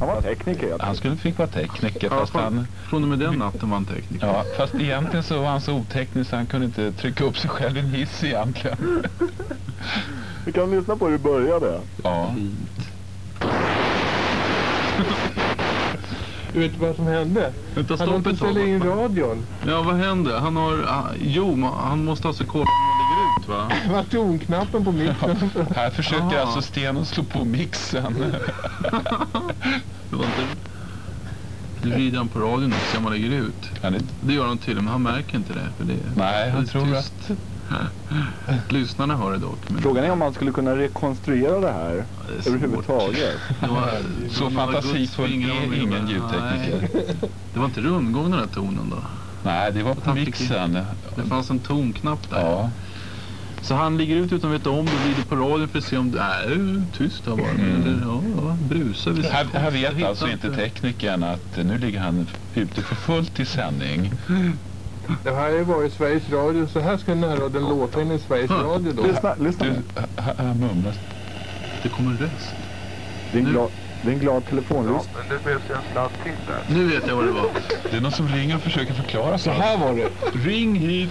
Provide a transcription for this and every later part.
Han var tekniker. Han skulle fick vara tekniker Ja, fast han... Från och med den natten var han tekniker. Ja, fast egentligen så var han så oteknisk så han kunde inte trycka upp sig själv i en hiss egentligen. Vi kan lyssna på hur det började. Ja. Du vet vad som hände? Vänta, Han låter ställa in radion. Ja, vad händer? Han har... ah, Jo, han måste alltså kolla han ut, va? Det var tonknappen på mixen. Här försöker Ah. alltså Sten att slå på mixen. Det var inte... Nu vrider han på radion och ser om han lägger ut. Ja, det, Det gör han till men han märker inte det. För det nej, han tror tyst. att... Lyssnarna hör det dock. Men Frågan är om man skulle kunna rekonstruera det här det överhuvudtaget. Det var, Så fantasifull är ingen Nej. ljudtekniker. Det var inte rundgång den där tonen då. Nej, det var på Han fick- mixen. Det fanns en tonknapp där. Ja. Så han ligger ut utan att veta om det och vrider på radion för att se om det är tyst har varit. Mm. Eller ja, ja, brusar vi. Här, här vet Hittar alltså inte teknikern att nu ligger han ute för fullt i sändning. Det här har ju varit Sveriges Radio. Så här ska närradion låta enligt Sveriges Huh. Radio då. Lyssna, lyssna Du, här, här mumlas. Det kommer röst. Det är en Nu- glad, det är en glad telefonlyssnare. men det behövs en sladd till där. Nu vet jag vad det var. Det är någon som ringer och försöker förklara Så här var det. Ring hit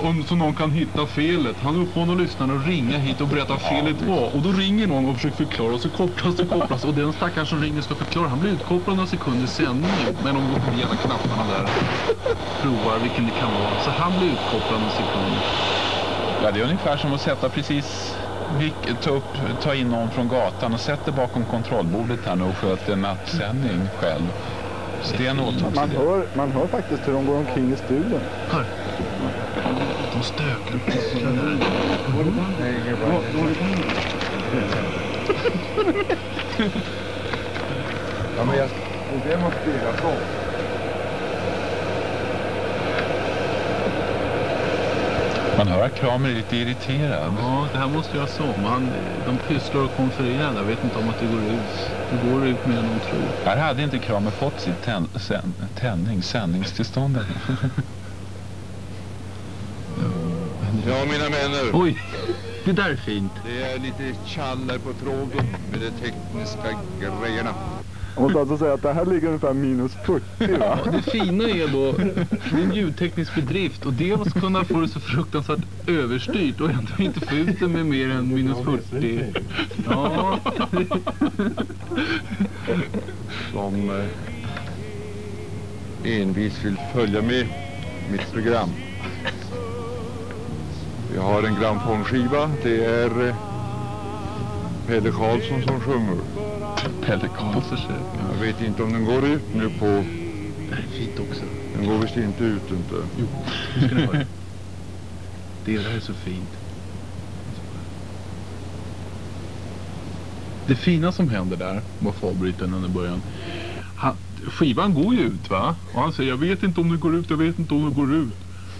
om, så någon kan hitta felet. Han uppmanar lyssnarna att ringa hit och berätta felet var. Och då ringer någon och försöker förklara och så kopplas och kopplas. Och den stackaren som ringer ska förklara. Han blir utkopplad några sekunder sändning. Men de går förbi alla knapparna där. Provar vilken det kan vara. Så han blir utkopplad några sekunder. Ja, det är ungefär som att sätta precis ta, upp, ta in någon från gatan och sätta bakom kontrollbordet här nu och sköta en nattsändning själv. Sten åtog sig Man hör, man hör faktiskt hur de går omkring i studion. Hör. De stökar och pysslar. Ja, men jag... Det måste spelas om. Man hör att Kramer är lite irriterad. Ja, det här måste göras om. Han, de pysslar och konfererar. Jag vet inte om att det går ut. Det går ut mer än de tror. Här hade inte Kramer fått tänd, sänd, tändning, sändningstillstånd. än. Ja, mina vänner. Oj, det där är fint. Det är lite tjaller på trågen med de tekniska grejerna. Jag måste alltså säga att det här ligger ungefär minus 40 va? Ja, det fina är då, det är en ljudteknisk bedrift och dels kunna få det så fruktansvärt överstyrt och ändå inte få ut det med mer än minus 40. Ja, Som eh, envis vill följa med mitt program. Jag har en grammofonskiva. Det är eh, Pelle Karlsson som sjunger. Pelle Karlsson. försök. Jag vet inte om den går ut nu på... Fint också. Den går visst inte ut inte. Jo, nu ska ni höra. Det där är så fint. Det fina som händer där, var den i början. Han, skivan går ju ut va? Och han säger jag vet inte om den går ut, jag vet inte om den går ut.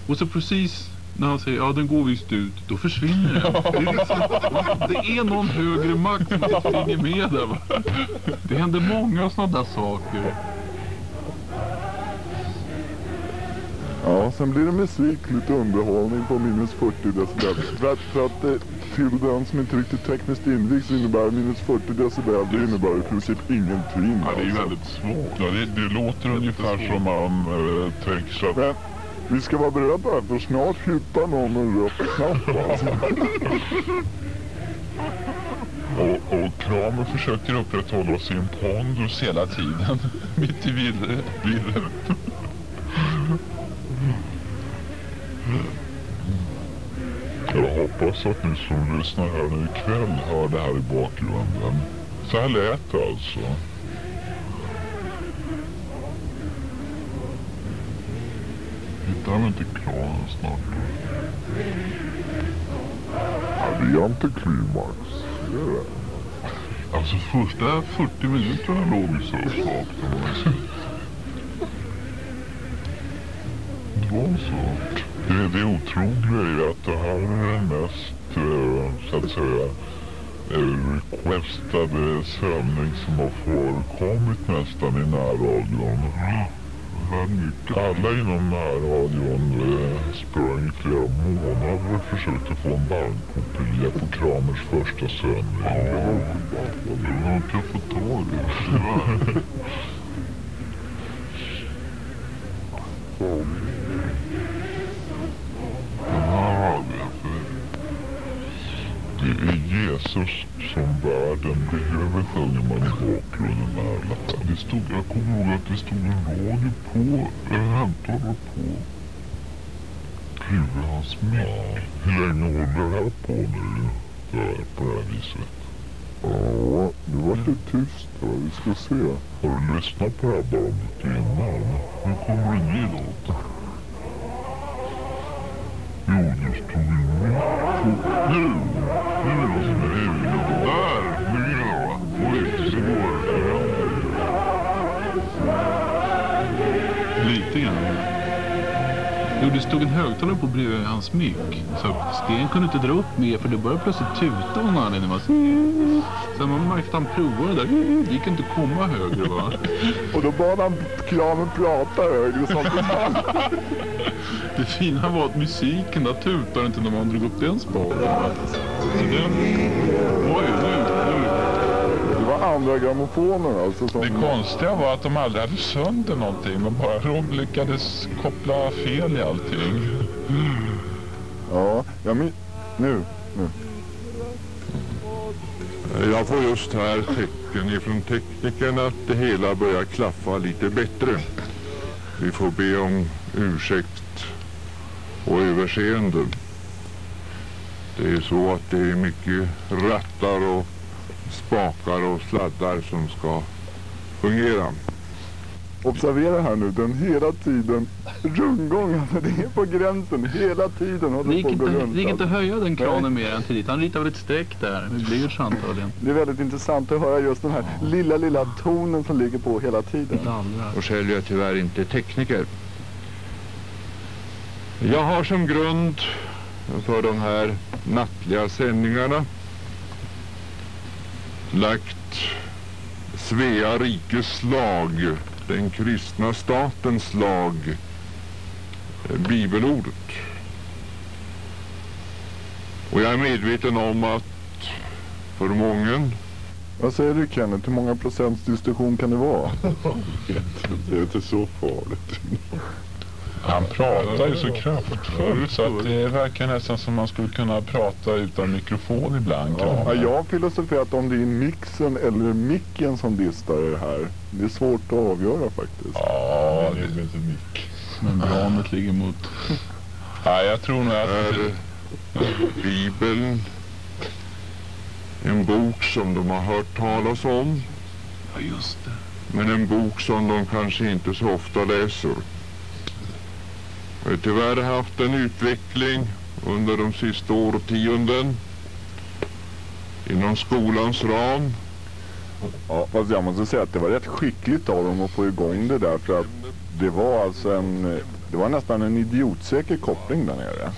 Och så precis när han säger ja den går visst ut, då försvinner den. Det är, liksom, det är någon högre makt som springer med där va? Det händer många sådana där saker. Ja, sen blir det musik, lite underhållning på minus 40 decibel. För att, för att eh, till den som inte riktigt tekniskt invigd så innebär minus 40 decibel, det innebär i princip ingenting. Ja, det är ju alltså. väldigt svårt. Ja, det, det låter ungefär som man äh, tänker sig att... Men vi ska vara beredda här, för snart hittar någon en röd knapp alltså. Och, och Kramer försöker upprätthålla sin pondus hela tiden. Mitt i virre- virret. Jag hoppas att ni som lyssnar här nu ikväll hör det här i bakgrunden. Så här lät det alltså. Hittar vi inte Kramer snart? Ja, det är antiklimax. Det är det. Alltså första 40 minuterna låg så saknade Det var så. Det, det otroliga är att det här är den mest, eh, så att säga, eh, requestade sändning som har förekommit nästan i närradion väldigt mycket. Alla inom närradion eh, sprang i flera månader och försökte få en bandkopia på Kramers första sändning. Det har inte jag fått tag i, tyvärr. Är Jesus som världen behöver sjunger man i bakgrunden här. Det stod, jag kommer ihåg att det stod en radio på, en högtalare på hans mick. Hur länge håller det här på nu? Där, på det här viset. Ja, nu vart det tyst va. Vi ska se. Har du lyssnat på det här bandet innan? Hur kommer det ny låt? Jo, det stod en mick på... Nu! Nu är det Jo, det stod en högtalare på bredvid hans mick. Så Sten kunde inte dra upp mer för det började plötsligt tuta av någon anledning. va. Så man märkte att han provade där. Det gick inte att komma högre va. Och då bad han kranen prata högre så det Det fina var att musiken, där tutade inte när man drog upp den spaden. va. Så den... Oj. Andra grammofonen alltså. Som... Det konstiga var att de aldrig hade sönder någonting. De bara de lyckades koppla fel i allting. Ja, jag min... Nu, nu. Jag får just här tecken ifrån teknikern att det hela börjar klaffa lite bättre. Vi får be om ursäkt och överseende. Det är så att det är mycket rattar och spakar och sladdar som ska fungera. Observera här nu, den hela tiden rundgång. Alltså det är på gränsen. Hela tiden håller Det gick, inte, runt. det gick inte att höja den kranen mer än tidigt. Han ritade väl ett streck där med blyerts antagligen. Det är väldigt intressant att höra just den här lilla, lilla tonen som ligger på hela tiden. Och själv är jag tyvärr inte tekniker. Jag har som grund för de här nattliga sändningarna lagt Svea rikes lag, den kristna statens lag, bibelordet. Och jag är medveten om att för många Vad säger du Kenneth, hur många procents diskussion kan det vara? Det är inte så farligt. Han pratar ju så kraftfullt så att det verkar nästan som man skulle kunna prata utan mikrofon ibland. Ja, jag har filosoferat om det är mixen eller micken som distar i det här. Det är svårt att avgöra faktiskt. Ja, Det är väl inte mycket. Membranet ligger mot... ja, jag tror nog att... är Bibeln en bok som de har hört talas om Ja, just det. men en bok som de kanske inte så ofta läser. Vi har tyvärr haft en utveckling under de sista årtionden inom skolans ram. Ja, fast jag måste säga att det var rätt skickligt av dem att få igång det där för att det var alltså en, det var nästan en idiotsäker koppling där nere.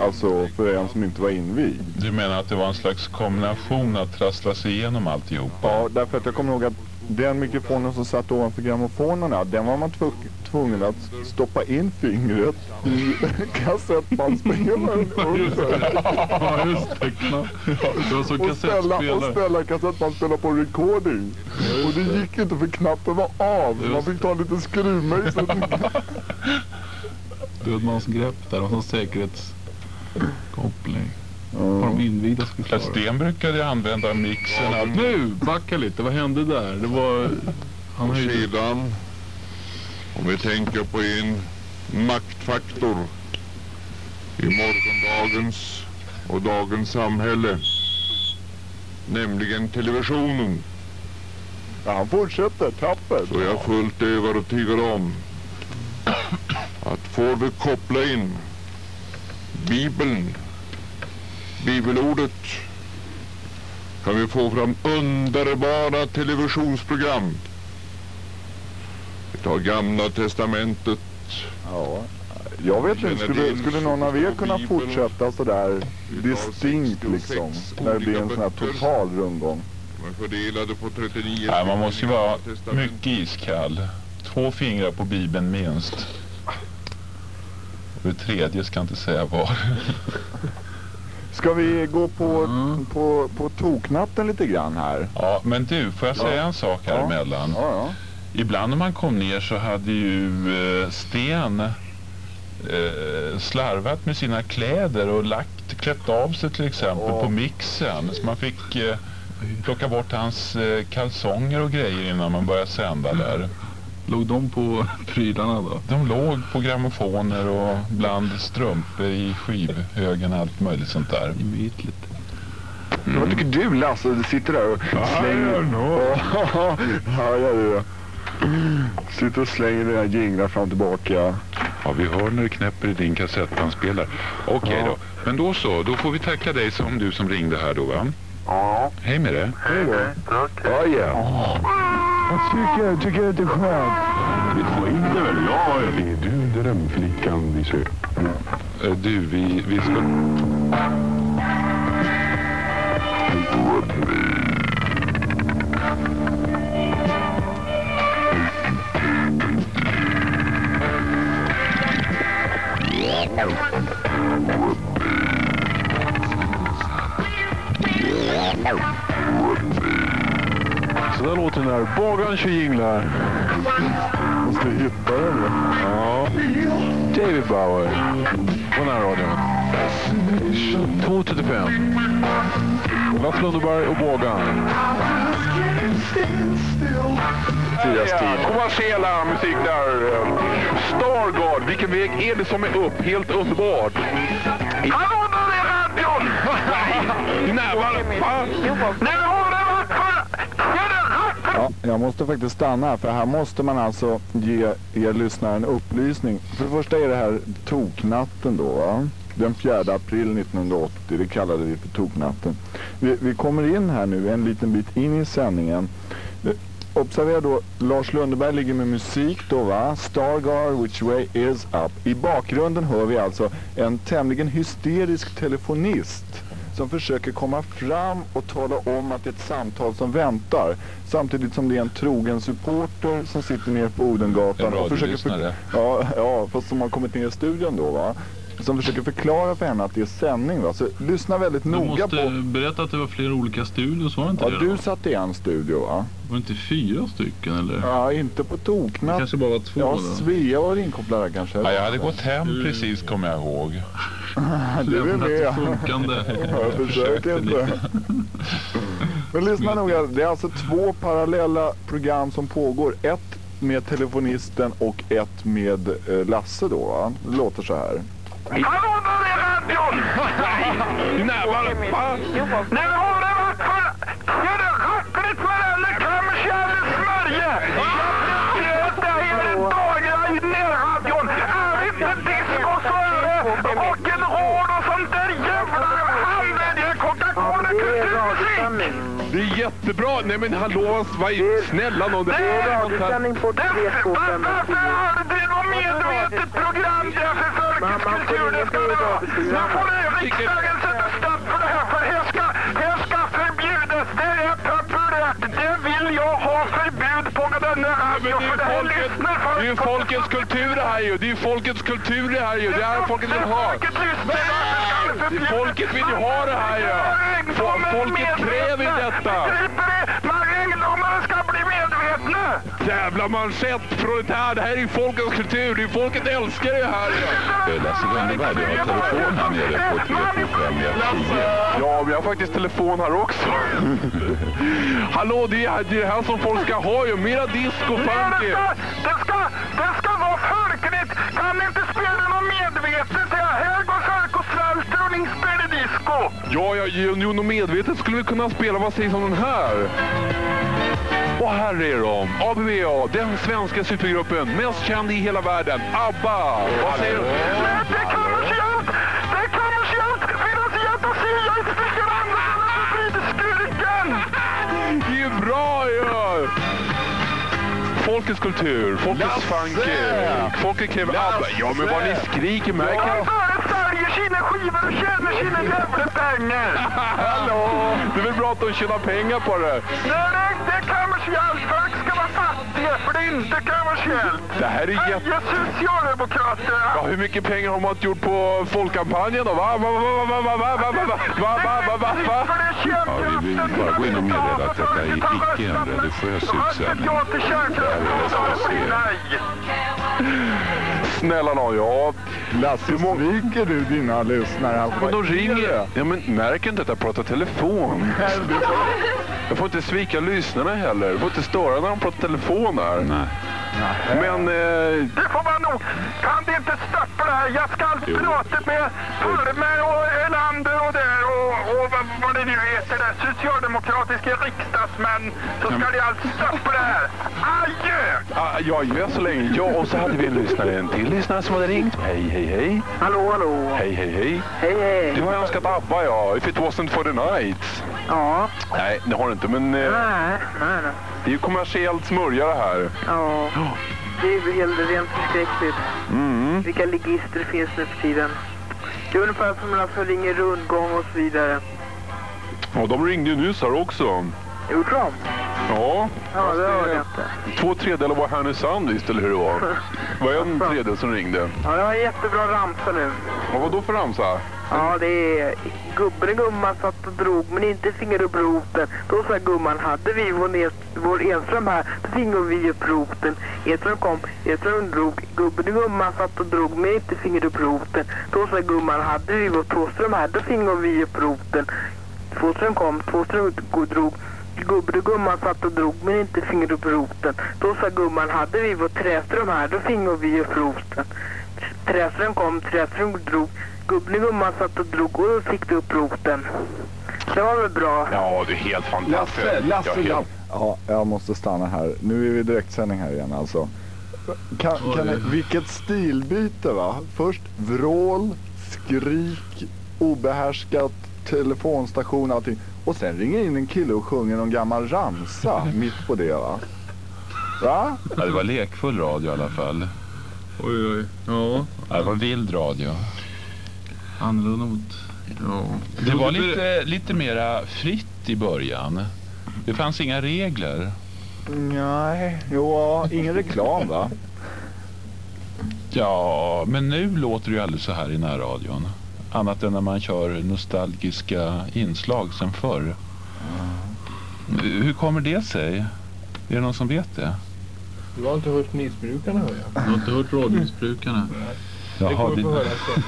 Alltså för en som inte var invigd. Du menar att det var en slags kombination att trassla sig igenom alltihop? Ja, därför att jag kommer ihåg att den mikrofonen som satt ovanför grammofonerna, den var man tv- tvungen att stoppa in fingret i kassettbandspelaren under. Ja, just det. Det var Och ställa, och ställa kassettbandspelaren på recording. Och det gick inte för knappen var av. Man fick ta lite skruvmejsel. Dödmansgrepp där och så säkerhetskoppling. Invigda Ja, klara. Sten brukade ju använda mixen att... Nu, backa lite. Vad hände där? Det var... Han höjde... sedan, om vi tänker på en maktfaktor i morgondagens och dagens samhälle, nämligen televisionen, Ja, han fortsätter tappert. så är jag fullt övertygad om att får vi koppla in Bibeln, bibelordet, kan vi få fram underbara televisionsprogram. Vi tar gamla testamentet, Ja. Jag vet inte, skulle, skulle någon av er kunna fortsätta sådär distinkt liksom? När det blir en sån här total rundgång. de är fördelade på 39 Nej, man måste ju vara mycket iskall. Två fingrar på bibeln minst. Och det tredje ska jag inte säga var. Ska vi gå på, på, på toknatten lite grann här? Ja, men du, får jag säga en sak här Ja. emellan? Ja, ja. Ibland när man kom ner så hade ju eh, Sten eh, slarvat med sina kläder och lagt, klätt av sig till exempel Ja. på mixen. Så man fick eh, plocka bort hans eh, kalsonger och grejer innan man började sända där. Låg de på prylarna då? De låg på grammofoner och bland strumpor i skivhögen och allt möjligt sånt där. Gemytligt. Vad tycker du Lasse? Du sitter där och slänger... Ja, ja, ja, ja. Sitter och slänger dina jinglar fram och tillbaka. Ja, vi hör när det knäpper i din kassettbandspelare. Okej då. Men då så, då får vi tacka dig som du som ringde här då va? Ja. Hej med dig. Hej då. Ja, ja. Tycker du? Tycker du det är skönt? Vi får in det väl? Ja, är du drömflickan vi ser. Eh, Du, vi, vi ska... Så där låter den här. Bagaren kör jinglar. Måste hitta den. Ja. David Bauer. På den här radion. 2.35. Lasse Lundeberg och Bågan. Mattias tid. kommersiella musik där. Stargard, vilken väg är det som är upp? Helt underbart. Hallå där i radion! Nej, vad fan? Nej, har det varit för... Ja, det Ja, jag måste faktiskt stanna för här måste man alltså ge er lyssnare en upplysning. För det första är det här toknatten då va? Den 4 april 1980, det kallade vi för toknatten. Vi, vi kommer in här nu en liten bit in i sändningen. Eh, observera då, Lars Lundeberg ligger med musik då va? Stargard, which way is up. I bakgrunden hör vi alltså en tämligen hysterisk telefonist som försöker komma fram och tala om att det är ett samtal som väntar. Samtidigt som det är en trogen supporter som sitter nere på Odengatan En och försöker... För... radiolyssnare. Ja, ja, fast som har kommit ner i studion då va. Som försöker förklara för henne att det är sändning va. Så lyssna väldigt Du noga måste på... berätta att det var flera olika studios, var det inte Ja, det du då? satt i en studio va? Var det inte fyra stycken eller? Ja, inte på toknatt. kanske bara var två Ja? Svea var inkopplad där kanske. Ja, jag hade gått hem precis kommer jag ihåg. du är Lämnat med. funkande. Jag försöker inte. Men lyssna noga. Det är alltså två parallella program som pågår. Ett med telefonisten och ett med eh, Lasse då va? Det låter så här. Hallå där i radion! Nej, vad fan? Nej, har det varit för... Är det ruckligt med den där kommersiella smörje! Jag det hela dagarna i närradion. Är inte disco så är det rock'n'roll och sånt där jävla halvvädiga Coca-Cola kulturmusik! Det är jättebra! Nej men hallå, vad snälla nån. Det är radiosändning på 3 Varför är det något medvetet program där för det vara. Nu får du riksdagen sätta stopp för det här, för här ska, här ska förbjudas. Det är populärt. Det vill jag ha förbud på denna radio, för det här lyssnar folk Det är ju folkets kultur det här ju. Det är ju folkets kultur det här ju. Det är folket vill ha. Folket vill ju ha det här ju. Fo- Folket kräver detta. Begriper medvetna. Jävla manschett, proletär. Det här är ju folkets kultur. Det är folket älskar det här. Eh, Lasse Lundeberg, du har telefon här nere på 325 Ja, vi har faktiskt telefon här också. Hallå, det är det är det här som folk ska ha ju. Mera disco, funky. Det ska, det ska, vara folkligt. Kan ni inte spela något medvetet? Ja, här går folk och svälter och ni spelar disco. Ja, ja, nog medvetet skulle vi kunna spela. Vad sägs om den här? Och här är de, ABBA, den svenska supergruppen, mest känd i hela världen, ABBA. Vad säger du? Det är kommersiellt. Det är. Inte. Det är bra ju! Folkets kultur, folkets funky. Folket kräver ABBA. Ja, men vad ni skriker märker Ja, jag. sina skivor och tjänar sina jävla pengar. Hallå! Det är väl bra att de tjänar pengar på det. Nej, det inte kommersiellt. Folk ska vara fattiga, för det inte kommersiellt. Det här är jätte... Heja Socialdemokraterna! Ja, hur mycket pengar har man gjort på folkkampanjen då? Va? Va? Va? Va? Va? Va? Va? Va? Va? Va? Va? Va? Va? Va? Ja, vi vill bara gå in och meddela att detta är icke en religiös utsändning. Ja till kärnkraften. Snälla nån, ja. Lasse, stryker du dina lyssnare? Men de ringer. Ja, men märker inte att jag pratar telefon? Jag får inte svika lyssnarna heller. Jag får inte störa när de pratar telefon här. Nej. Men... Eh, Det får man nog. Kan det inte stoppa det här? Jag ska prata med Palme och Erlander och där och, och vad, vad det nu heter där. Socialdemokratiska riksdagsmän. Så ska de allt stoppa det här. Adjö! ah, ja, ju så länge. Ja, och så hade vi en lyssnare, en till lyssnare som hade ringt. Hej, hej, hej. Hallå, hallå. Hej, hej, hej. Hej, hej. Du har önskat ABBA, ja. If it wasn't for the night. Ja. Nej, det har du inte, men... Eh, Nej, nej, nej. det är ju kommersiellt smörja det här. Ja. Det är ju helt rent förskräckligt. Mm. Vilka ligister det finns nu för tiden. Det är ungefär som när som ringer rundgång och så vidare. Och de ringde ju nyss här också. Gjorde de? Ja, Ja, det hörde jag inte. två tredjedelar var Härnösand visst, eller hur det var? Det var en tredjedel som ringde. Ja, det var en jättebra ramsa nu. Vad var då för ramsa? Ja, det är... Gubben och gumman satt och drog, men inte finger upp roten. Då sa gumman, hade vi vår, vår Enström här, då finger vi upp roten. Enström kom, Enström drog. Gubben och gumman satt och drog, men inte finger upp roten. Då sa gumman, hade vi vår Tvåström här, då finger vi upp roten. Tvåström kom, Tvåström drog. Gubben och gumman satt och drog, men inte finger upp roten. Då sa gumman, hade vi vår Träström här, då finger vi upp roten. Träström kom, Träström drog. Gubben och gumman satt och drog och då fick du upp roten. Det var väl bra? Ja, det är helt fantastiskt. Lasse, Lasse, ja, helt... Ja, jag måste stanna här. Nu är vi i direktsändning här igen alltså. Kan, kan ni, vilket stilbyte va? Först vrål, skrik, obehärskat, telefonstation allting. Och sen ringer in en kille och sjunger någon gammal ramsa mitt på det va? Va? Ja, det var lekfull radio i alla fall. Oj, oj. Ja, Ja, det var vild radio. annorlunda mot... Ja. Det var lite, lite mera fritt i början. Det fanns inga regler. Nej, jo, ingen reklam va? Ja, men nu låter det ju aldrig så här i närradion. Annat än när man kör nostalgiska inslag sen förr. Hur kommer det sig? Är det någon som vet det? Du har inte hört missbrukarna hör jag. Du har inte hört radiomissbrukarna? Det Jaha, kommer vi det, höra sen.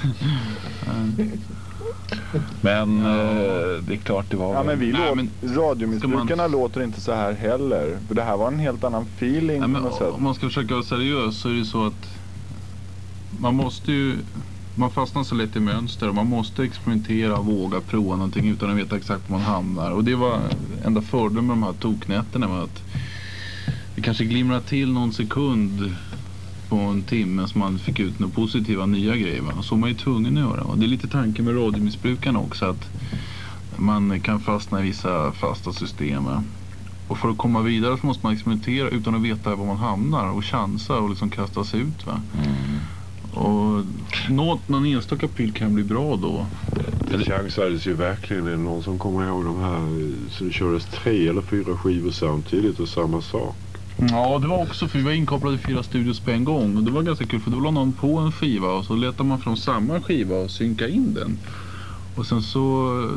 men eh, det är klart det var Ja men vi Nej, låt, men- radiomissbrukarna låter inte så här heller. För det här var en helt annan feeling Nej, på men om man ska försöka vara seriös så är det så att man måste ju man fastnar så lätt i mönster och man måste experimentera och våga prova någonting utan att veta exakt var man hamnar. Och det var enda fördelen med de här toknätterna med att det kanske glimrar till någon sekund på en timme som man fick ut några positiva nya grejer. Va? Så är man ju tvungen att göra. Och Det är lite tanken med radiomissbrukarna också att man kan fastna i vissa fasta system. Va? Och för att komma vidare så måste man experimentera utan att veta var man hamnar och chansa och liksom kasta sig ut. Va? Mm. Och något, någon enstaka pryl kan bli bra då. Det chansades ju verkligen. Är det någon som kommer ihåg de här så det kördes tre eller fyra skivor samtidigt och samma sak. Ja, det var också för vi var inkopplade i fyra studios på en gång och det var ganska kul för då la någon på en skiva och så letade man fram samma skiva och synka in den. Och sen så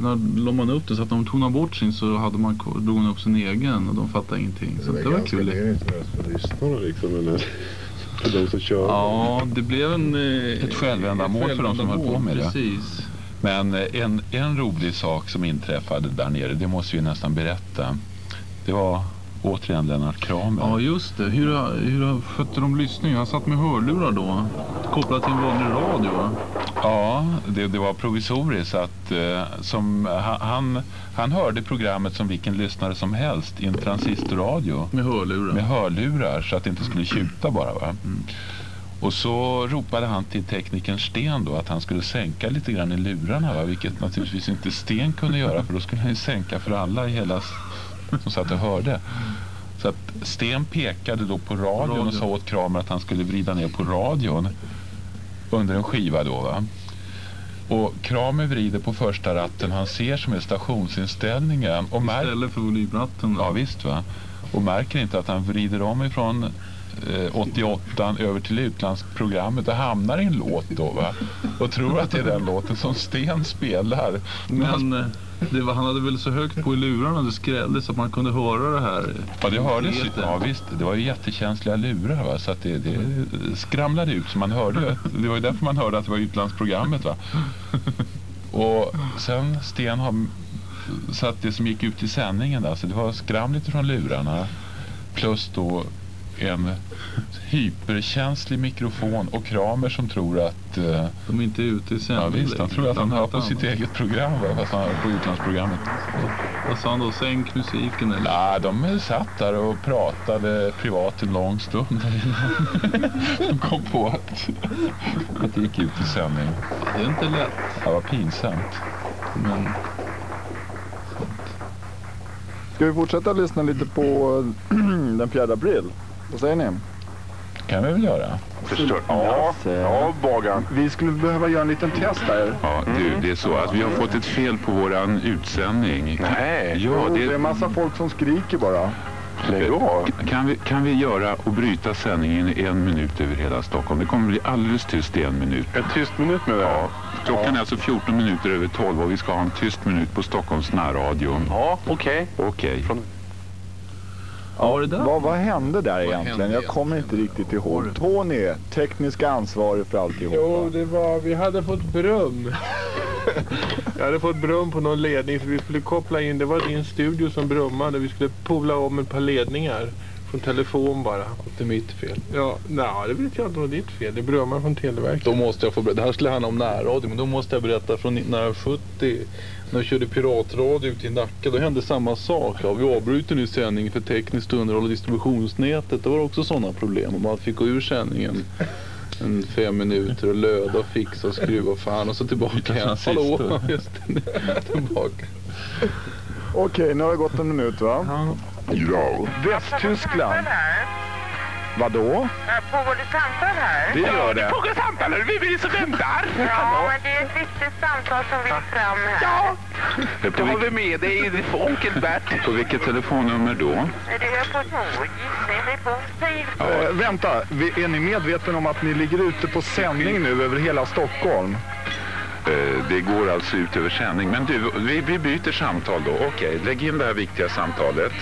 när la man upp den så att de tonade bort sin så hade man, drog man upp sin egen och de fattade ingenting. Så det, var ganska kul. meningslöst för lyssnarna liksom. För de som kör. Ja, det blev en... eh, Ett självändamål för de som höll på med det. Precis. Men eh, en, en rolig sak som inträffade där nere, det måste vi nästan berätta. Det var återigen Lennart Kramer. Ja, just det. Hur, hur skötte de lyssningen? Han satt med hörlurar då, kopplat till en vanlig radio. va? Ja, det, det var provisoriskt. Att, eh, som, ha- han, han hörde programmet som vilken lyssnare som helst i en transistorradio. Med hörlurar. Med hörlurar så att det inte skulle tjuta bara. Va? Och så ropade han till teknikern Sten då att han skulle sänka lite grann i lurarna. Va? Vilket naturligtvis inte Sten kunde göra för då skulle han ju sänka för alla i hela som satt och hörde. Så att Sten pekade då på radion och sa åt Kramer att han skulle vrida ner på radion under en skiva då va. Och Kramer vrider på första ratten han ser som är stationsinställningen och Istället för volymratten. då. Ja visst va. Och märker inte att han vrider om ifrån eh, 88 över till utlandsprogrammet och hamnar i en låt då va? Och tror att det är den låten som Sten spelar. Men eh, det var, han hade väl så högt på i lurarna det skrällde så att man kunde höra det här. Ja, det hördes ju. Ja, visst. Det var ju jättekänsliga lurar va? så att det, det skramlade ut så man hörde. Det var ju därför man hörde att det var utlandsprogrammet va. Och sen Sten har så att det som gick ut i sändningen där, så det var skramligt från lurarna plus då en hyperkänslig mikrofon och Kramer som tror att... Eh, De är inte ute i ja, sändning visst, han tror att han hör på sitt eget program va? fast han hör på utlandsprogrammet. Vad sa han då? Sänk musiken eller? Nej, de satt där och pratade privat en lång stund innan de kom på att, att det gick ut i sändning. Det är inte lätt. Det var pinsamt. Men Ska vi fortsätta lyssna lite på den 4 april? Vad säger ni? kan vi väl göra. Förstår. Ja, ja Bagan. Vi skulle behöva göra en liten test där. Ja, du, det är så att vi har fått ett fel på våran utsändning. Nej. Ja, Jo, det är det massa folk som skriker bara. Lägg av. kan vi, kan vi göra och bryta sändningen i en minut över hela Stockholm. Det kommer bli alldeles tyst i en minut. En tyst minut med det. Ja, klockan är alltså 14 minuter över 12 och vi ska ha en tyst minut på Stockholms närradio. Ja, okej. Okej. Ja, det där? Vad, vad hände där egentligen? hände Jag kommer inte riktigt ihåg. Tony, tekniska ansvarig för Jo, alltihopa. det var, vi hade fått brum. Jag hade fått brum på någon ledning så vi skulle koppla in, det var din studio som brummade. Vi skulle pola om ett par ledningar. Från telefon bara. Det är mitt fel. Ja, nej, det vet jag inte om det är ditt fel. Det brummar från Televerket. Då måste jag få berätta. Det här skulle handla om närradio, men då måste jag berätta från 1970 när jag körde piratradio ute i Nacka. Då hände samma sak. Ja, vi avbryter nu sändningen för tekniskt underhåll och distributionsnätet. Det var också sådana problem. Och man fick gå ur sändningen en fem minuter och löda och fixa och skruva och fan och så tillbaka igen. Hallå! Just tillbaka. Okej, nu har det gått en minut va? Ja, Västtyskland. Vadå? Pågår det samtal här? Det gör det. Pågår samtal eller vi vill så väntar. Ja, men det är ett viktigt samtal som vill fram här. Ja, har vilk, vi med dig för onkel Bert. på vilket telefonnummer då? Det är på tåg. Det är på tid. Eh, vänta, är ni medvetna om att ni ligger ute på sändning nu över hela Stockholm? Eh, Det går alltså ut över sändning. Men du, vi, vi byter samtal då. Okej, lägg in det här viktiga samtalet.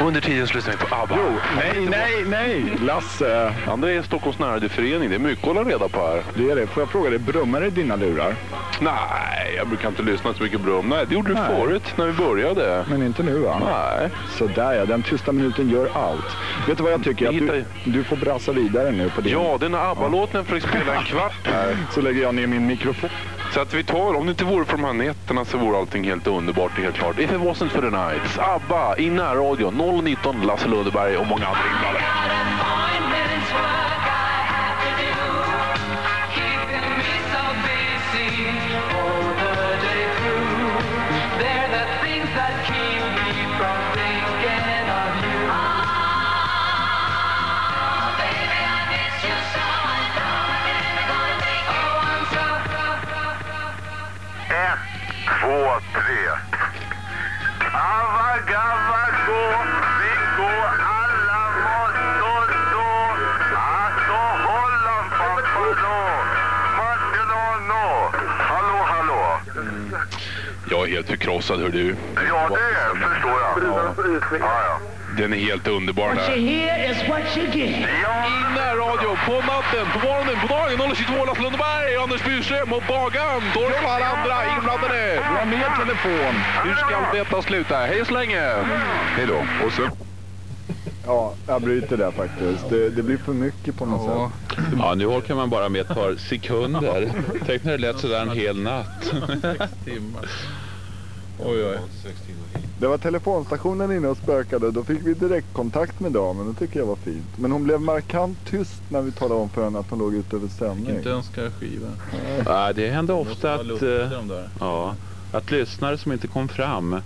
Under tiden så lyssnar vi på ABBA. Jo, nej, nej, nej! Lasse, Ja, det är Stockholms närradioförening. Det är mycket att hålla reda på här. det är det. Får jag fråga dig, brummar det i dina lurar? Nej, jag brukar inte lyssna så mycket brum. Nej, det gjorde du Nej. förut när vi började. Men inte nu va? Nej. Sådär ja, den tysta minuten gör allt. Vet du vad jag tycker? Att du, du får brassa vidare nu på din. Ja, den här ABBA-låten får spela en kvart här. Så lägger jag ner min mikrofon. Så att vi tar, om det inte vore för de här nätterna så vore allting helt underbart helt klart. If it wasn't for the nights, ABBA i närradion 019 Lasse Lundeberg och många andra inblandade. Helt förkrossad, hör du. Ja, det förstår jag. Ja, ja. Den är helt underbar What get. I närradio, på natten, på morgonen, på dagen 022 Lasse Lundeberg, Anders Byström och Bagan. Torp och alla andra inblandade. Vi har mer telefon. Hur ska detta sluta? Hej så länge! Hej då. Och så... Ja, jag bryter där faktiskt. Det, det blir för mycket på något sätt. Ja, nu orkar man bara med ett par sekunder. Tänk när det lät sådär en hel natt. Oj, oj. Det var telefonstationen inne och spökade. Då fick vi direktkontakt med damen. Det tycker jag var fint. Men hon blev markant tyst när vi talade om för henne att hon låg ute över sändning. Inte önska skiva. Ja, det hände ofta att, eh, ja, att lyssnare som inte kom fram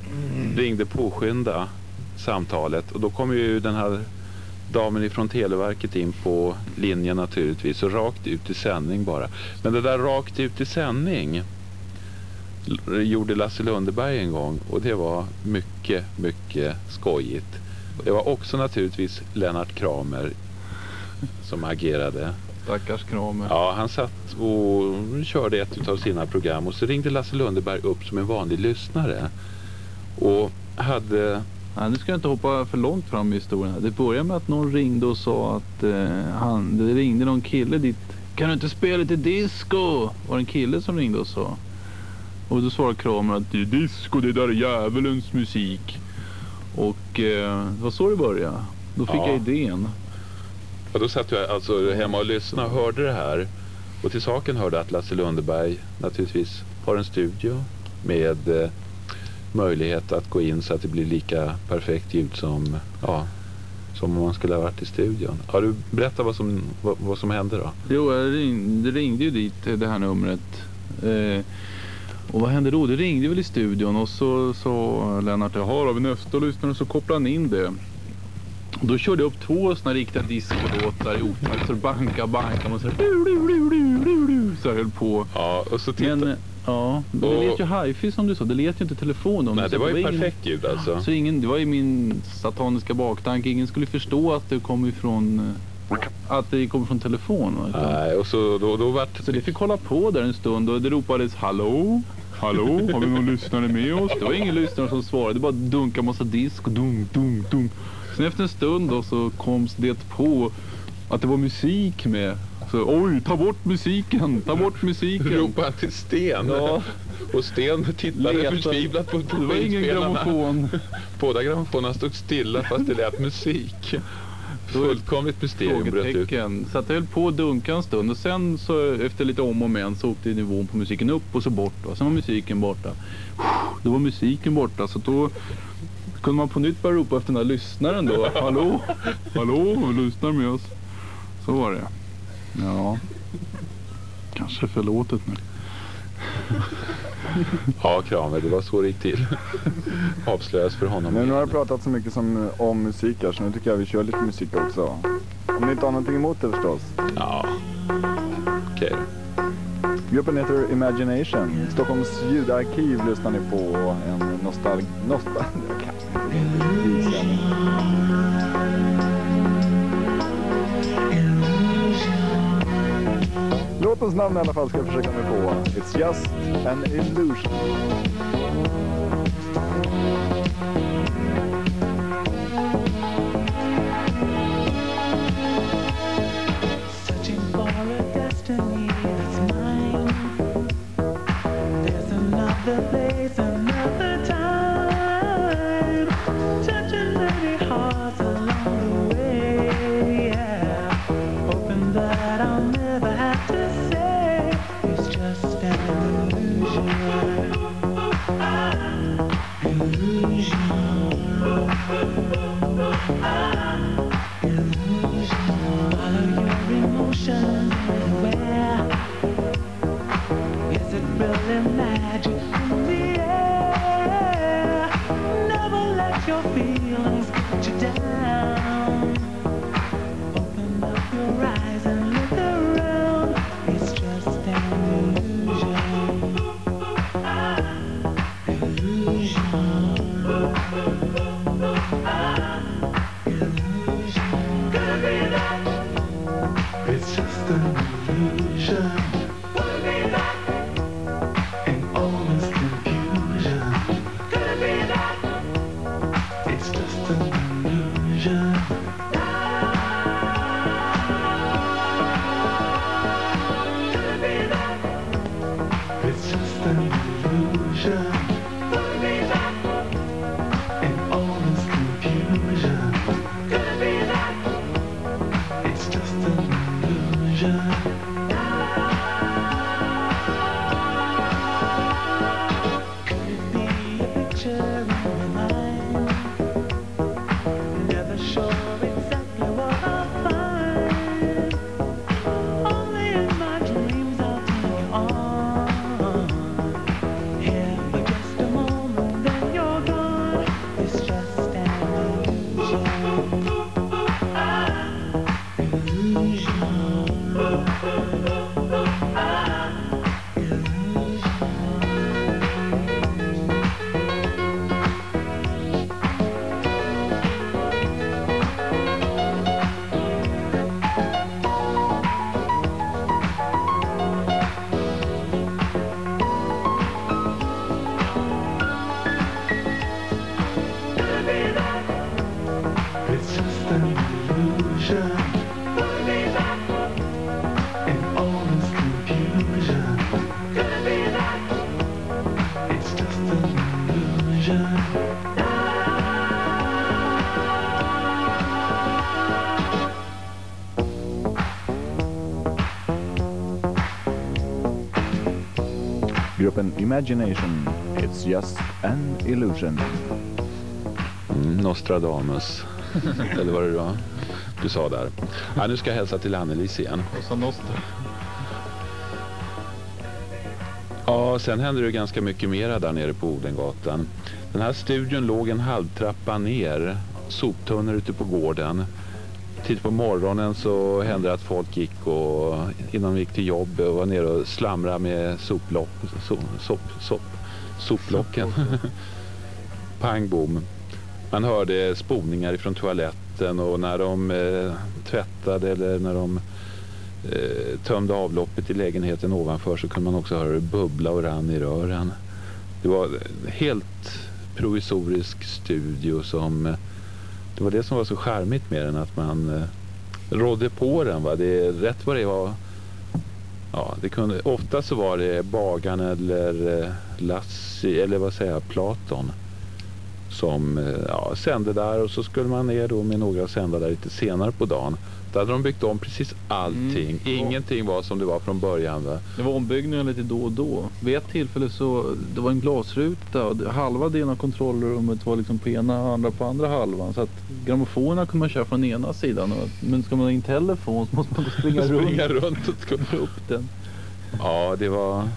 ringde påskynda samtalet. Och då kom ju den här damen ifrån Televerket in på linjen naturligtvis och rakt ut i sändning bara. Men det där rakt ut i sändning gjorde Lasse Lundeberg en gång och det var mycket, mycket skojigt. Det var också naturligtvis Lennart Kramer som agerade. Stackars Kramer. Ja, han satt och körde ett av sina program och så ringde Lasse Lundeberg upp som en vanlig lyssnare. Och hade... Nej, nu ska jag inte hoppa för långt fram i historien. Det började med att någon ringde och sa att eh, han, det ringde någon kille dit. Kan du inte spela lite disco? Var det en kille som ringde och sa. Och då svarade Kramer att det är disco, det där är djävulens musik. Och eh, det var så det började. Då fick Ja. jag idén. Och då satt jag alltså hemma och lyssnade och hörde det här. Och till saken hörde att Lasse Lundeberg naturligtvis har en studio med eh, möjlighet att gå in så att det blir lika perfekt ljud som, ja, som om man skulle ha varit i studion. Har du berättat vad som, vad, vad som hände då? Jo, jag ringde, det ringde ju dit det här numret. Eh, och vad hände då? Det ringde väl i studion och så sa Lennart, jaha, har vi nästa lyssnare så kopplade han in det. Och då körde jag upp två sådana riktiga discolåtar i otakt. Så det banka, banka och så här, du, du, du, du, du, du, så jag höll på. Ja, och så titta. Men, ja, det Och- lät ju hi-fi som du sa. Det lät ju inte telefon om Nej, det var ju ingen- perfekt ljud alltså. Så ingen, det var ju min sataniska baktanke. Ingen skulle förstå att det kom ifrån eh, att det kommer från telefon. va, utan- Nej, och så då, då vart... så det fick hålla på där en stund och det ropades hallå? Hallå? Har vi någon lyssnare med oss? Det var ingen lyssnare som svarade. Det bara dunkade massa disk och dunk, dunk, dunk. Sen efter en stund då så kom det på att det var musik med. Så oj, ta bort musiken, ta bort musiken. Han till Sten. Ja. Och Sten tittade Leta. förtvivlat på Det var ingen grammofon. Båda grammofonerna stod stilla fast det lät musik. Fullkomligt mysterium bröt ut. Så att jag höll på att dunka en stund och sen så efter lite om och men så åkte nivån på musiken upp och så bort. Va? Sen var musiken borta. Då var musiken borta så då kunde man på nytt börja ropa efter den här lyssnaren då. Hallå? Hallå? Lyssnar med oss? Så var det. Ja. Kanske förlåtet nu. Ja, Kramer, det var så det gick till. Avslöjas för honom. Men nu har jag pratat så mycket som, om musik här så nu tycker jag vi kör lite musik också. Om ni inte har någonting emot det förstås. Ja, okej då. Gruppen heter Imagination. Stockholms ljudarkiv lyssnar ni på. En nostalg... Nostal... Jag kan inte. Låtens namn i alla fall ska jag försöka mig på. It's just an illusion. Searching your feet. Imagination, It's just an illusion. Mm, Nostradamus. Eller vad det var du sa där. Ja, nu ska jag hälsa till Annelies igen. Och så Nostra. Ja, sen hände det ganska mycket mera där nere på Odengatan. Den här studion låg en halvtrappa ner, soptunnor ute på gården. Tidigt på morgonen så hände det att folk gick och innan de gick till jobb och var nere och slamrade med soplock, so, sop, sop, soplocken. Pang bom. Man hörde spolningar ifrån toaletten och när de eh, tvättade eller när de eh, tömde avloppet i lägenheten ovanför så kunde man också höra det bubbla och rann i rören. Det var en helt provisorisk studio som eh, det var det som var så charmigt med den att man eh, rådde på den. Va? Det, rätt vad det var Ja, det kunde, ofta så var det Bagan eller eh, Lassi, eller vad säger jag, Platon som eh, ja, sände där och så skulle man ner då med några och sända där lite senare på dagen. Där hade de byggt om precis allting. Ingenting var som det var från början. Va? Det var ombyggnader lite då och då. Vid ett tillfälle så det var en glasruta och halva delen av kontrollrummet var liksom på ena och andra på andra halvan. Så att grammofonerna kunde man köra från ena sidan. Och, men ska man ha in telefon så måste man springa, Springa runt. runt och och upp den. Ja, det var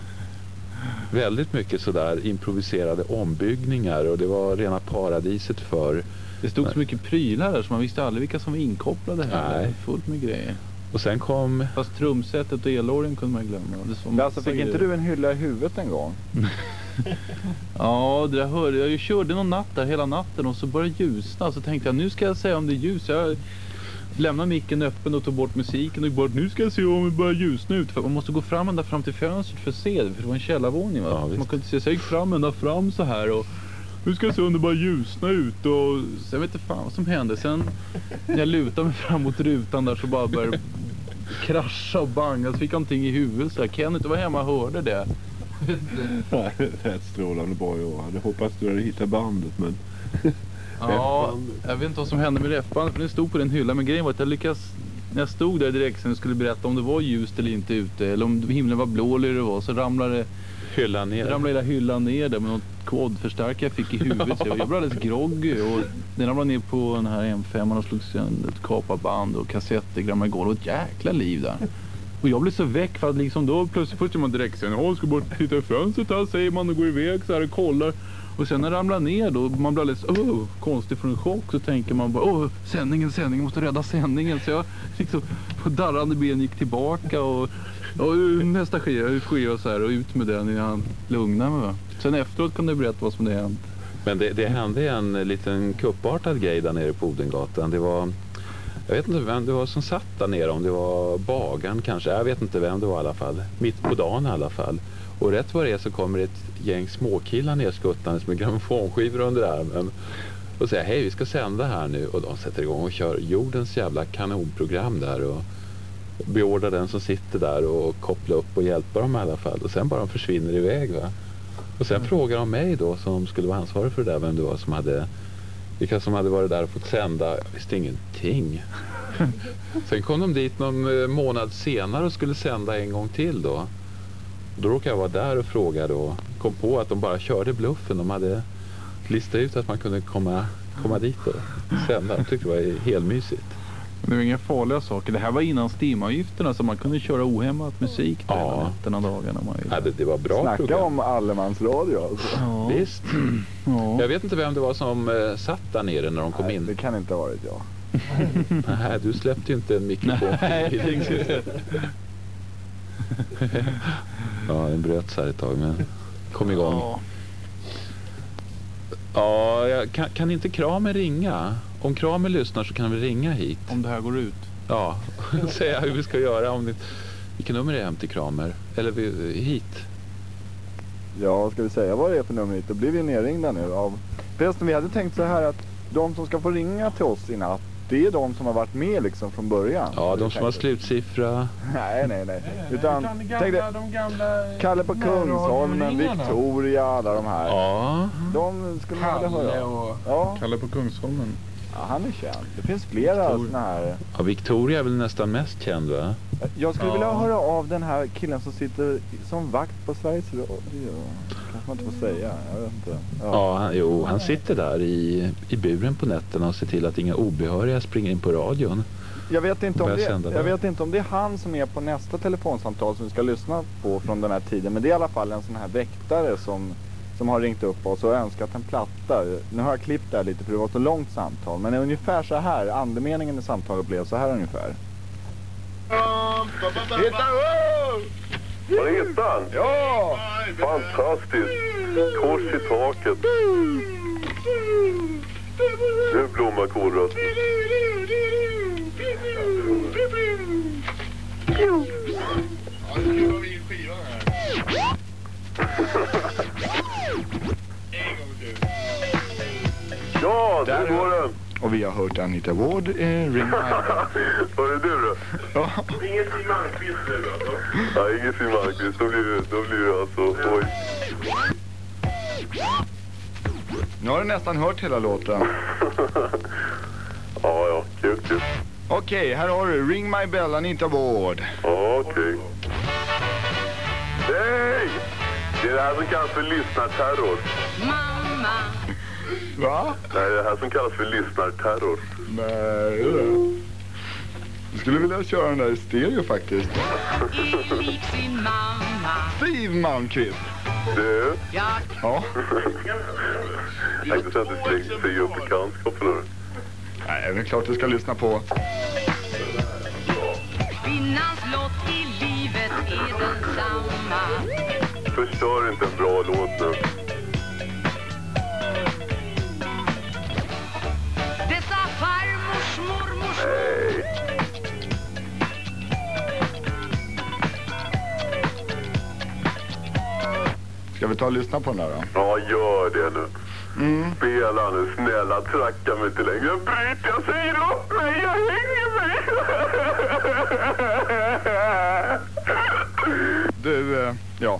väldigt mycket sådär improviserade ombyggningar och det var rena paradiset för Det stod så mycket prylar där så man visste aldrig vilka som var inkopplade här. Nej. Fullt med grejer. Och sen kom... Fast trumsetet och elorgeln kunde man glömma. Det var Men alltså fick grejer. inte du en hylla i huvudet en gång? Ja, det där hörde jag. Jag körde någon natt där hela natten och så började det ljusna. Så tänkte jag nu ska jag säga om det är ljus. Jag lämnade micken öppen och tog bort musiken och bort. Nu ska jag se om det börjar ljusna ut. För man måste gå fram ända fram till fönstret för att se det. För det var en källarvåning. Va? Ja, man kunde inte se. Så jag gick fram ända fram så här. Och nu ska jag se om det börjar ljusna ut. Och sen vet inte fan vad som hände. Sen när jag lutade mig fram mot rutan där så bara började det krascha och banga. Så fick jag någonting i huvudet. Så där. Kenneth var hemma och hörde det. Rätt strålande bra jag hade hoppats du hade hittat bandet men... Ja, jag vet inte vad som hände med repbandet för den stod på den hyllan. Men grejen var att jag lyckades, när jag stod där direkt sen skulle berätta om det var ljust eller inte ute. Eller om himlen var blå eller hur det var. Så ramlade, hyllan ner. Jag ramlade hela hyllan ner där med något quadförstärkare jag fick i huvudet. Så jag, jag blev alldeles groggy. Och den ramlade ner på den här M5 och slog sönder ett kapaband och kassetter, gamla golv. Och ett jäkla liv där. Och jag blev så väck för att liksom då plötsligt först är man direkt sen, jag ska bara titta i fönstret här säger man och går iväg så här och kollar. Och sen när det ramlar ner då, man blir alldeles oh, konstig från en chock så tänker man bara åh sändningen, sändningen, måste rädda sändningen. Så jag liksom på darrande ben gick tillbaka och, och nästa skiva, skiva så här och ut med den innan han lugnar mig. va. Sen efteråt kan du berätta vad som hade hänt. Men det, det hände en liten kuppartad grej där nere på Odengatan. Det var, jag vet inte vem det var som satt där nere, om det var bagan kanske. Jag vet inte vem det var i alla fall. Mitt på dagen i alla fall. Och rätt vad det är så kommer ett gäng småkillar nerskuttandes med grammofonskivor under armen. Och säger hej vi ska sända här nu. Och de sätter igång och kör jordens jävla kanonprogram där. Och beordrar den som sitter där och koppla upp och hjälpa dem i alla fall. Och sen bara de försvinner iväg va. Och sen frågar de mig då som skulle vara ansvarig för det där vem det var som hade vilka som hade varit där och fått sända. Jag visste ingenting. Sen kom de dit någon eh, månad senare och skulle sända en gång till då. Då råkade jag vara där och frågade och kom på att de bara körde bluffen. De hade listat ut att man kunde komma, komma dit och sända. Jag tyckte det var helmysigt. Men det var inga farliga saker. Det här var innan STIM-avgifterna så man kunde köra ohämmat musik där Ja. nätterna och dagarna. Man Ja, det, det var bra Snacka program. om allemansradio alltså. Ja. Visst. Ja. Jag vet inte vem det var som eh, satt där nere när de kom Nej, in. det kan inte ha varit jag. Nej, du släppte ju inte en mikrofon. Nej. ja, den bröts här ett tag men kom igång. Ja. Ja, jag, kan, kan inte Kramer ringa? Om Kramer lyssnar så kan vi ringa hit. Om det här går ut. Ja, säga hur vi ska göra. Om det, vilket nummer är hem till Kramer? Eller vi, hit? Ja, ska vi säga vad det är för nummer hit? Då blir vi nerringda nu av... Förresten, vi hade tänkt så här att de som ska få ringa till oss i natt Det är de som har varit med liksom från början. Ja, de som har slutsiffra. Nej, nej, nej. Utan, Utan de tänk dig, gamla, de gamla Kalle på Kungsholmen. Victoria, alla de här. Ja. De skulle man vilja Kalle höra. och... Ja, Kalle på Kungsholmen. Ja, han är känd. Det finns flera sådana här. ja, Victoria är väl nästan mest känd va? Jag skulle Ja. vilja höra av den här killen som sitter som vakt på Sveriges Radio. kanske man inte får säga. Jag vet inte. Ja, han, jo, han sitter där i, i buren på nätterna och ser till att inga obehöriga springer in på radion. Jag vet, inte om det, jag där. vet inte om det är han som är på nästa telefonsamtal som vi ska lyssna på från den här tiden. Men det är i alla fall en sån här väktare som, som har ringt upp oss och önskat en platta. Nu har jag klippt det här lite för det var ett så långt samtal. Men ungefär så här, andemeningen i samtalet blev så här ungefär. Hitta Var det Hittan? Ja! Fantastiskt. Kors i taket. Nu blommar kårrösten. Ja, där går den. Och vi har hört Anita Ward, eh, Ring My Var det du då? Ja. Inget Siw Malmkvist nu alltså? Nej, inget Siw Malmkvist. Då blir det, då blir det alltså, oj. Nu har du nästan hört hela låten. Ja, ja, kul, kul. Okej, här har du Ring My Bell, Anita Ward. Ja, okej. Hej! Det är det här som kallas för lyssnarterror. Mamma. Va? Nej, det är det här som kallas för lyssnarterror. Nej, du. Jag skulle vilja köra den där i stereo faktiskt. Erik sin mamma. Steve Malmqvist. Du? Ja. Tänkte säga att du skulle säga upp bekantskapen. hörru. Nej, det är klart du ska lyssna på. Kvinnans lott i livet är densamma. Förstör inte en bra låt nu. Ta och lyssna på den där då? Ja, gör det nu. Spela nu, snälla. Tracka mig inte längre. Bryt, jag säger upp mig. Jag hänger mig. Du, eh, ja.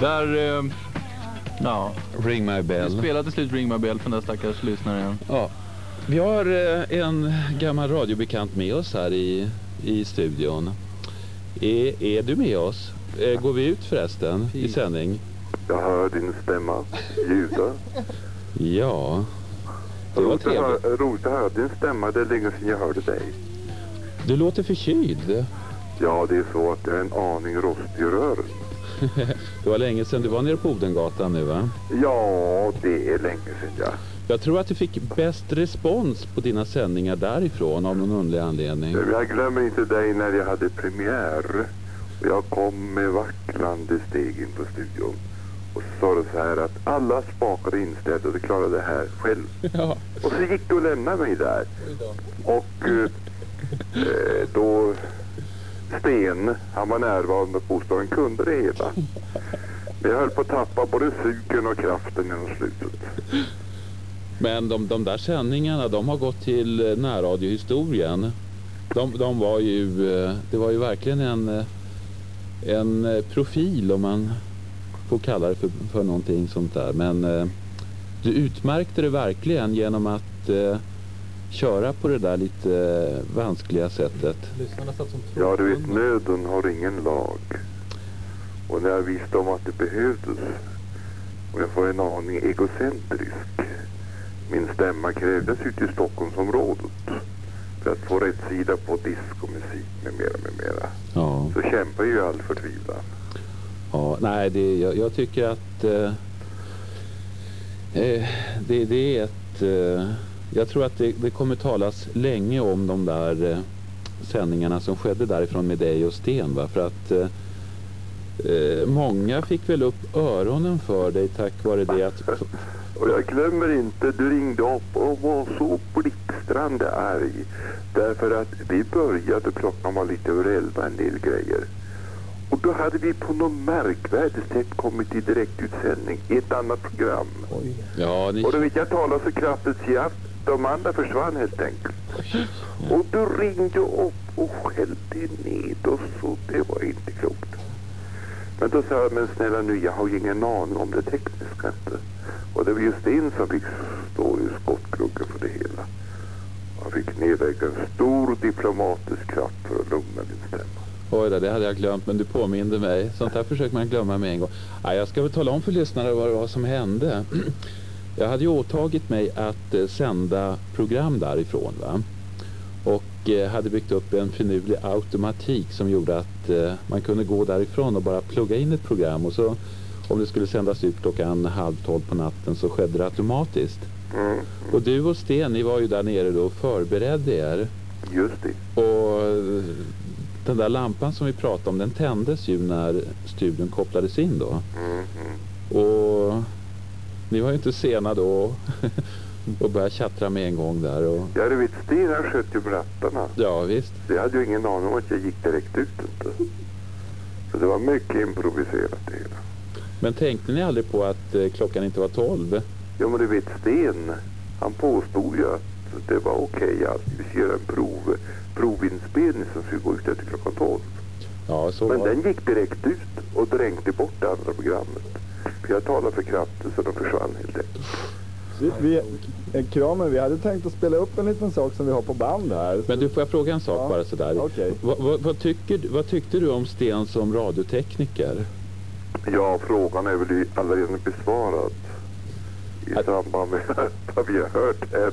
Där, eh, ja. Ring My Vi Bell. spelar till slut Ring My Bell för den där stackars lyssnaren. Ja. Vi har eh, en gammal radiobekant med oss här i, i studion. Är, är du med oss? Eh, Går vi ut förresten i sändning? Jag hör din stämma ljuda. Ja, det var trevligt. roligt att höra din stämma. Det är länge sedan jag hörde dig. Du låter förkyld. Ja, det är så att jag är en aning rostig i rören. Det var länge sedan du var nere på Odengatan nu va? Ja, det är länge sedan jag. Jag tror att du fick bäst respons på dina sändningar därifrån av någon underlig anledning. Jag glömmer inte dig när jag hade premiär. Och jag kom med vacklande steg in på studion. Och så sa du så här att alla spakar är inställda och du klarar det här själv. Ja. Och så gick du och lämnade mig där. Och eh, eh, då Sten, han var närvarande på bostaden, kunde det hela. Men jag höll på att tappa både sugen och kraften genom slutet. Men de, de där sändningarna, de har gått till eh, närradiohistorien. De, de var ju, eh, det var ju verkligen en, eh, en profil om man får kalla det för, för någonting sånt där. Men du utmärkte det verkligen genom att eh, köra på det där lite vanskliga sättet. Ja, du vet, nöden har ingen lag. Och när jag visste om att det behövdes, och jag var en aning egocentrisk, min stämma krävdes ute i Stockholmsområdet för att få rätt sida på diskomusik med mera, med mera. Ja. Så kämpar ju all förtvivlan. Ja, nej, det, jag, jag tycker att eh, eh, det, det är ett... Eh, jag tror att det, det kommer talas länge om de där eh, sändningarna som skedde därifrån med dig och Sten. Va? För att eh, eh, många fick väl upp öronen för dig tack vare det att... Och jag glömmer inte, du ringde upp och var så blixtrande arg. Därför att vi började, klockan var lite över elva, en del grejer. Och då hade vi på något märkvärdigt sätt kommit i direktutsändning i ett annat program. Ja, ni... Och då vet jag talade så kraftigt så jag, de andra försvann helt enkelt. Och då ringde jag upp och skällde ned oss och det var inte klokt. Men då sa jag, men snälla nu, jag har ju ingen aning om det tekniska inte. Och det var just en som fick stå i skottgluggen för det hela. Han fick nedlägga en stor diplomatisk kraft för att lugna min stämma. Oj då, det hade jag glömt, men du påminde mig. Sånt här försöker man glömma med en gång. Ja, jag ska väl tala om för lyssnarna vad det var som hände. Jag hade ju åtagit mig att eh, sända program därifrån. Va? Och hade byggt upp en finurlig automatik som gjorde att eh, man kunde gå därifrån och bara plugga in ett program. Och så om det skulle sändas ut klockan halv tolv på natten så skedde det automatiskt. Mm. Och du och Sten, ni var ju där nere då och förberedde er. Just det. Och eh, den där lampan som vi pratade om, den tändes ju när studion kopplades in då. Mm. Och ni var ju inte sena då och började tjattra med en gång där. Och... Ja, du vet, Sten sköt ju med rattarna. Ja, visst. Jag hade ju ingen aning om att jag gick direkt ut inte. Så det var mycket improviserat det hela. Men tänkte ni aldrig på att eh, klockan inte var tolv? Ja, men du vet, Sten, han påstod ju att det var okej att vi skulle göra en prov, provinspelning som skulle gå ut efter klockan 12. Ja, så Men var den gick direkt ut och dränkte bort det andra programmet. För jag talade för kraftigt så de försvann helt enkelt. Vi, eh, Kramer, vi hade tänkt att spela upp en liten sak som vi har på band här. Men du, får jag fråga en sak Ja, bara sådär? okej. Vad, vad, vad, tycker, du- vad tyckte du om Sten som radiotekniker? Ja, frågan är väl redan besvarad i samband med vad vi har hört här.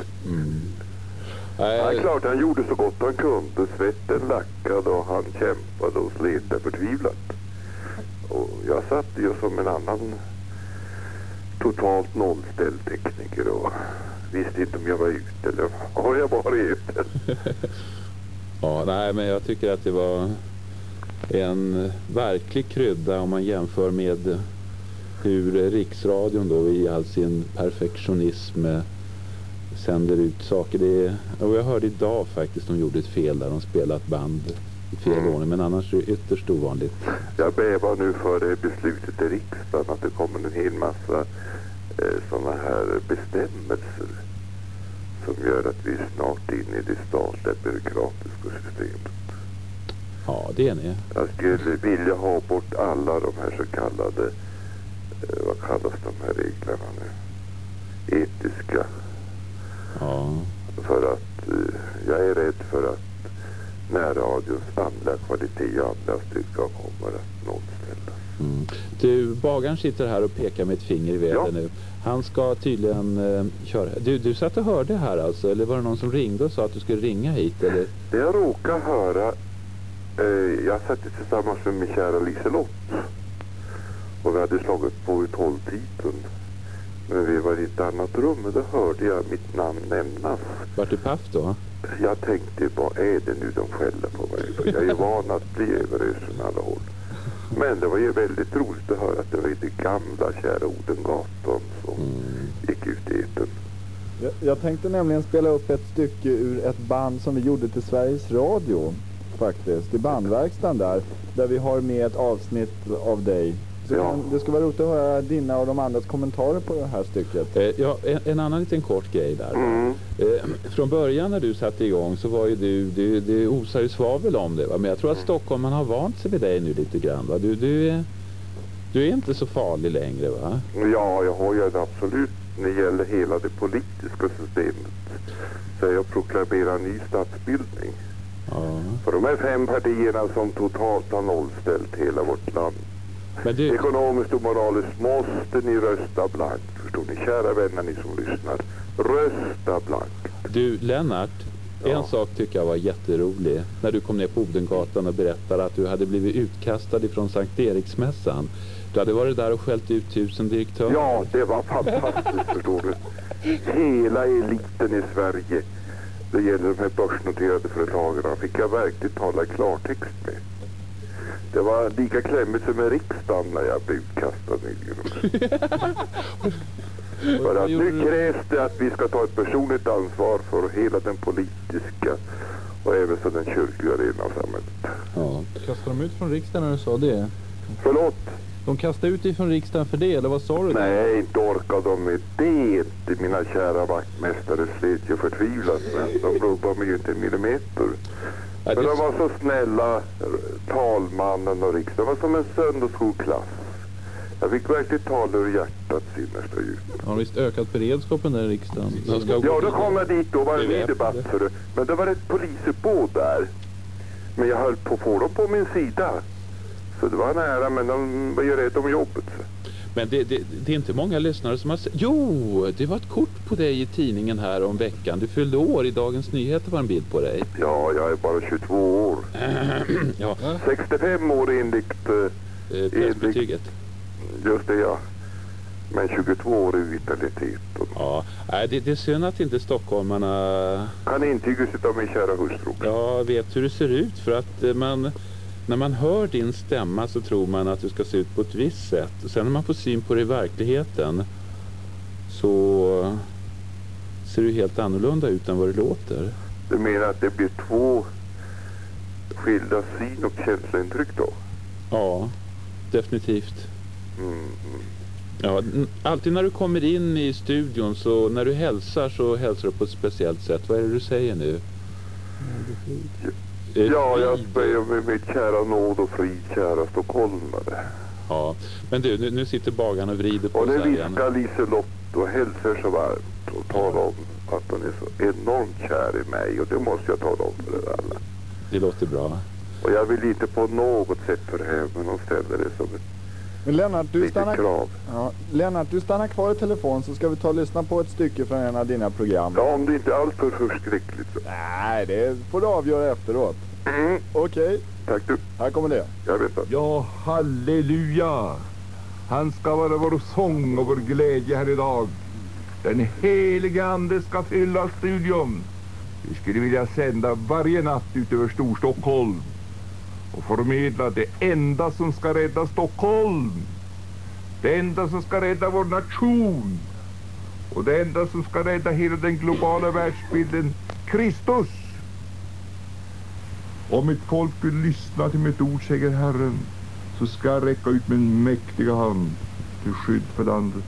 Ja, Nej, klart, han gjorde så gott han kunde. Svetten lackade och han kämpade och slet förtvivlat. Och jag satt ju som en annan totalt nollställd tekniker och visste inte om jag var ute eller har jag varit ute. ja, nej, men jag tycker att det var en verklig krydda om man jämför med hur Riksradion då i all sin perfektionism sänder ut saker. Det är, och jag hörde idag faktiskt de gjorde ett fel där de spelade ett band i fel ordning men annars är det ytterst ovanligt. Jag bävar nu för det beslutet i riksdagen att det kommer en hel massa eh, sådana här bestämmelser som gör att vi är snart inne i det statliga byråkratiska systemet. Ja, det är ni. Jag skulle vilja ha bort alla de här så kallade, eh, vad kallas de här reglerna nu? Etiska. Ja. För att eh, jag är rädd för att närradions andliga kvalitet och andliga styrka kommer att nollställas. Mm. Du, bagaren sitter här och pekar med ett finger i vädret nu. Han ska tydligen eh, köra. Du, du satt och hörde här alltså? Eller var det någon som ringde och sa att du skulle ringa hit? Eller? Det jag råkar höra, eh, jag satt tillsammans med min kära Liselott och vi hade slagit på i tolvtiden. Men vi var i ett annat rum och då hörde jag mitt namn nämnas. Vart du paff då? Jag tänkte, vad är det nu de skäller på mig för? Jag är van att bli överöst från alla håll. Men det var ju väldigt roligt att höra att det var i det gamla kära Odengatan som gick ut i etern. Jag, jag tänkte nämligen spela upp ett stycke ur ett band som vi gjorde till Sveriges Radio faktiskt, i bandverkstan där. Där vi har med ett avsnitt av dig. Så Ja. det skulle vara roligt att höra dina och de andras kommentarer på det här stycket. Eh, ja, en, en annan liten kort grej där. Eh, från början när du satte igång så var ju du, du det osar ju svavel om det va? Men jag tror att stockholmarna har vant sig vid dig nu lite grann va? Du, du, är, du är inte så farlig längre va? Ja, jag har ju en absolut, när det gäller hela det politiska systemet, så jag proklamerar ny statsbildning. För de här fem partierna som totalt har nollställt hela vårt land. Men du... Ekonomiskt och moraliskt måste ni rösta blankt, förstår ni? Kära vänner ni som lyssnar, rösta blankt. Du Lennart, en sak tycker jag var jätterolig. När du kom ner på Odengatan och berättade att du hade blivit utkastad ifrån Sankt Eriksmässan. Du hade varit där och skällt ut tusen direktörer. Ja, det var fantastiskt förstår du. Hela eliten i Sverige, det gäller de här börsnoterade företagen, fick jag verkligen tala klartext med. Det var lika klämmigt som i riksdagen när jag blev utkastad nyligen. För att nu krävs det att vi ska ta ett personligt ansvar för hela den politiska och även så den kyrkliga delen av samhället. Ja. Kastade de ut från riksdagen när du sa det? Förlåt? De kastade ut dig från riksdagen för det, eller vad sa du? då? Nej, inte orkar de med det inte. Mina kära vaktmästare slet ju förtvivlat men de rubbade mig ju inte en millimeter. Men de var så snälla, talmannen och riksdagen var som en söndagsskolklass. Jag fick verkligen tala ur hjärtats innersta djup. De har visst ökat beredskapen där i riksdagen. Ja, då kom jag dit. Då var det en ny debatt. För det. Men det var ett polisuppbåd där. Men jag höll på att få dem på min sida. Så det var nära, men de var ju rädda om jobbet. Men det, det, det är inte många lyssnare som har sett... Jo, det var ett kort på dig i tidningen här om veckan. Du fyllde år. I Dagens Nyheter var en bild på dig. Ja, jag är bara 22 år. ja. 65 år enligt... Eh, enligt pressbetyget. just det, ja. Men 22 år är vitalitet. Ja, nej, det, det är synd att inte stockholmarna... Kan intygas av min kära hustru. Ja, vet hur du ser ut. För att eh, man... När man hör din stämma så tror man att du ska se ut på ett visst sätt. Sen när man får syn på det i verkligheten så ser du helt annorlunda ut än vad det låter. Du menar att det blir två skilda syn och känslointryck då? Ja, definitivt. Mm. Ja, alltid när du kommer in i studion så när du hälsar så hälsar du på ett speciellt sätt. Vad är det du säger nu? Ja, jag säger med mitt kära nåd och frid, kära stockholmare. Ja, men du, nu, nu sitter bagaren och vrider på Och sig det här igen. viskar Liselott och hälsar så varmt och talar om att hon är så enormt kär i mig och det måste jag tala om för er alla. Det låter bra. Och jag vill inte på något sätt förhäva men hon ställer det som ett Lennart, du stannar, krav. ja, Lennart, du stannar kvar i telefon så ska vi ta och lyssna på ett stycke från en av dina program. Ja, om det inte är alltför förskräckligt så. Nej, det får du avgöra efteråt. Mm. Okej. Tack du. Här kommer det. Jag vet. Ja, halleluja! Han ska vara vår sång och vår glädje här idag. Den helige Ande ska fylla studion. Vi skulle vilja sända varje natt ut över Storstockholm och förmedla det enda som ska rädda Stockholm. Det enda som ska rädda vår nation. Och det enda som ska rädda hela den globala världsbilden, Kristus. Om mitt folk vill lyssna till mitt ord, säger Herren, så ska jag räcka ut min mäktiga hand till skydd för landet.